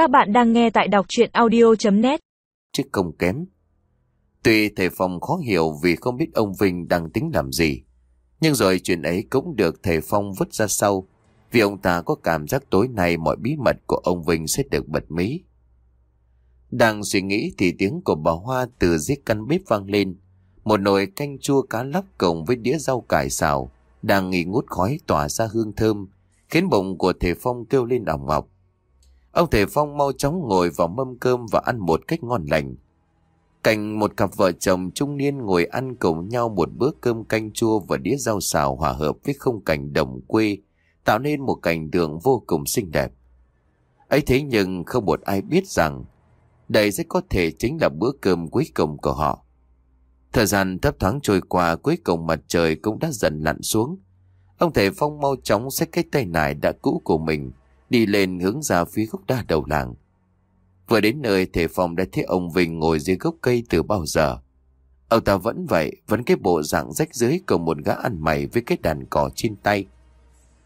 Các bạn đang nghe tại đọc chuyện audio.net Chứ không kém. Tuy thầy Phong khó hiểu vì không biết ông Vinh đang tính làm gì. Nhưng rồi chuyện ấy cũng được thầy Phong vứt ra sau. Vì ông ta có cảm giác tối nay mọi bí mật của ông Vinh sẽ được bật mí. Đang suy nghĩ thì tiếng của bà Hoa từ dưới căn bếp vang lên. Một nồi canh chua cá lóc cộng với đĩa rau cải xào đang nghi ngút khói tỏa ra hương thơm, khiến bụng của thầy Phong kêu lên ỏng ngọc. Ông thể Phong mau chóng ngồi vào mâm cơm và ăn một cách ngon lành. Cạnh một cặp vợ chồng trung niên ngồi ăn cùng nhau một bữa cơm canh chua và đĩa rau xào hòa hợp với không cảnh đồng quê, tạo nên một cảnh tượng vô cùng xinh đẹp. ấy thế nhưng không một ai biết rằng đây sẽ có thể chính là bữa cơm cuối cùng của họ. Thời gian thấp thoáng trôi qua cuối cùng mặt trời cũng đã dần lặn xuống. Ông thể Phong mau chóng xách cái tay nải đã cũ của mình, đi lên hướng ra phía gốc đa đầu làng. Vừa đến nơi thầy Phong đã thấy ông Vinh ngồi dưới gốc cây từ bao giờ. Ông ta vẫn vậy, vẫn cái bộ dạng rách dưới cầu một gã ăn mày với cái đàn cỏ trên tay.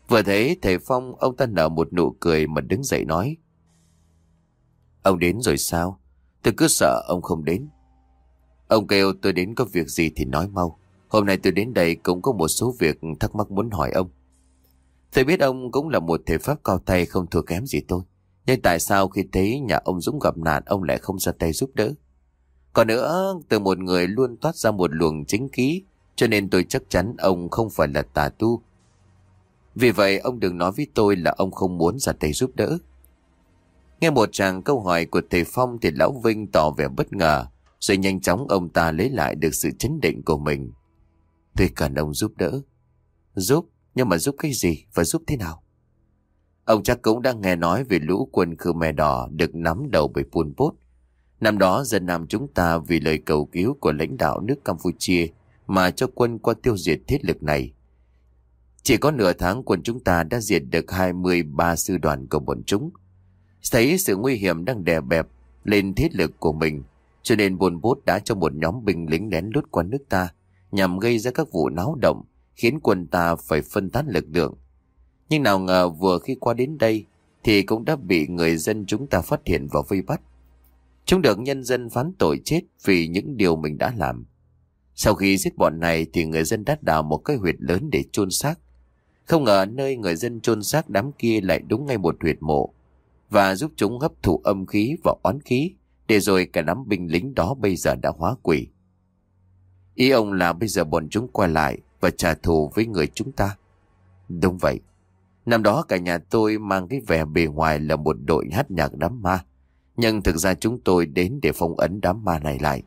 Vừa thấy thầy Phong, ông ta nở một nụ cười mà đứng dậy nói. Ông đến rồi sao? Tôi cứ sợ ông không đến. Ông kêu tôi đến có việc gì thì nói mau. Hôm nay tôi đến đây cũng có một số việc thắc mắc muốn hỏi ông. Tôi biết ông cũng là một thể pháp cao tay không thua kém gì tôi. Nhưng tại sao khi thấy nhà ông Dũng gặp nạn ông lại không ra tay giúp đỡ? Còn nữa, từ một người luôn toát ra một luồng chính khí, cho nên tôi chắc chắn ông không phải là tà tu. Vì vậy ông đừng nói với tôi là ông không muốn ra tay giúp đỡ. Nghe một chàng câu hỏi của thầy Phong thì Lão Vinh tỏ vẻ bất ngờ, rồi nhanh chóng ông ta lấy lại được sự chấn định của mình. Tôi cần ông giúp đỡ. Giúp? Nhưng mà giúp cái gì và giúp thế nào? Ông chắc cũng đang nghe nói về lũ quân Khmer Đỏ được nắm đầu bởi Pol Pot. Năm đó dân Nam chúng ta vì lời cầu cứu của lãnh đạo nước Campuchia mà cho quân qua tiêu diệt thiết lực này. Chỉ có nửa tháng quân chúng ta đã diệt được 23 sư đoàn của bọn chúng. Thấy sự nguy hiểm đang đè bẹp lên thiết lực của mình, cho nên Pol Pot đã cho một nhóm binh lính lén lút qua nước ta nhằm gây ra các vụ náo động, khiến quân ta phải phân tán lực lượng. Nhưng nào ngờ vừa khi qua đến đây, thì cũng đã bị người dân chúng ta phát hiện và vây bắt. Chúng được nhân dân phán tội chết vì những điều mình đã làm. Sau khi giết bọn này thì người dân đã đào một cái huyệt lớn để chôn xác. Không ngờ nơi người dân chôn xác đám kia lại đúng ngay một huyệt mộ, và giúp chúng hấp thụ âm khí và oán khí, để rồi cả đám binh lính đó bây giờ đã hóa quỷ. Ý ông là bây giờ bọn chúng quay lại và trả thù với người chúng ta. Đúng vậy. Năm đó cả nhà tôi mang cái vẻ bề ngoài là một đội hát nhạc đám ma. Nhưng thực ra chúng tôi đến để phong ấn đám ma này lại.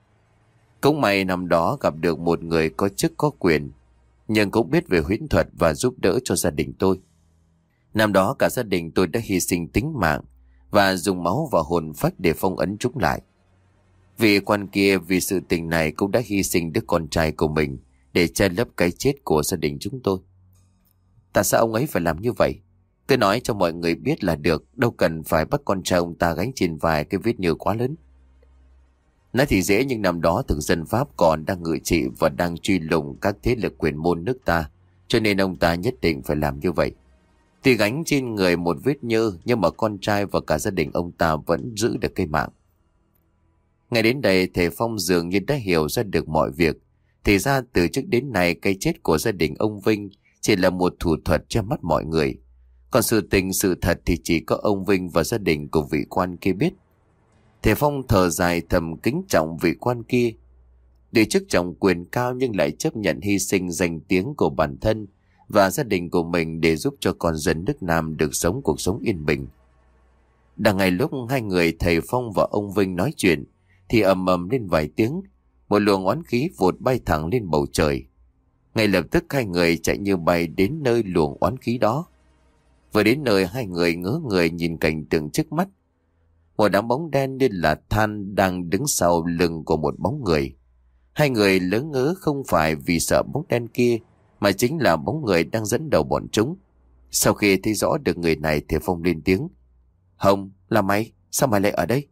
Cũng may năm đó gặp được một người có chức có quyền, nhưng cũng biết về huyễn thuật và giúp đỡ cho gia đình tôi. Năm đó cả gia đình tôi đã hy sinh tính mạng và dùng máu và hồn phách để phong ấn chúng lại. Vị quan kia vì sự tình này cũng đã hy sinh đứa con trai của mình để che lấp cái chết của gia đình chúng tôi. Tại sao ông ấy phải làm như vậy? Tôi nói cho mọi người biết là được, đâu cần phải bắt con trai ông ta gánh trên vai cái vết nhơ quá lớn. Nói thì dễ nhưng năm đó thực dân Pháp còn đang ngự trị và đang truy lùng các thế lực quyền môn nước ta, cho nên ông ta nhất định phải làm như vậy. Tuy gánh trên người một vết nhơ nhưng mà con trai và cả gia đình ông ta vẫn giữ được cây mạng. Ngay đến đây thầy Phong dường như đã hiểu ra được mọi việc. Thì ra từ trước đến nay cái chết của gia đình ông Vinh chỉ là một thủ thuật cho mắt mọi người. Còn sự tình sự thật thì chỉ có ông Vinh và gia đình của vị quan kia biết. Thầy Phong thở dài thầm kính trọng vị quan kia. Để chức trọng quyền cao nhưng lại chấp nhận hy sinh danh tiếng của bản thân và gia đình của mình để giúp cho con dân nước Nam được sống cuộc sống yên bình. Đang ngày lúc hai người thầy Phong và ông Vinh nói chuyện thì ầm ầm lên vài tiếng, một luồng oán khí vụt bay thẳng lên bầu trời. Ngay lập tức hai người chạy như bay đến nơi luồng oán khí đó. Vừa đến nơi hai người ngớ người nhìn cảnh tượng trước mắt. Một đám bóng đen như là than đang đứng sau lưng của một bóng người. Hai người lớn ngớ không phải vì sợ bóng đen kia, mà chính là bóng người đang dẫn đầu bọn chúng. Sau khi thấy rõ được người này thì Phong lên tiếng. Hồng, là mày, sao mày lại ở đây?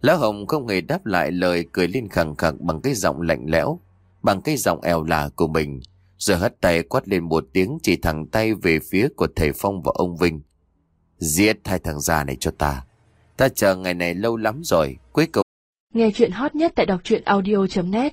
Lão Hồng không hề đáp lại lời cười lên khẳng khẳng bằng cái giọng lạnh lẽo, bằng cái giọng eo là của mình, rồi hất tay quát lên một tiếng chỉ thẳng tay về phía của thầy Phong và ông Vinh. Giết hai thằng già này cho ta. Ta chờ ngày này lâu lắm rồi, cuối cùng... Nghe chuyện hot nhất tại đọc truyện audio.net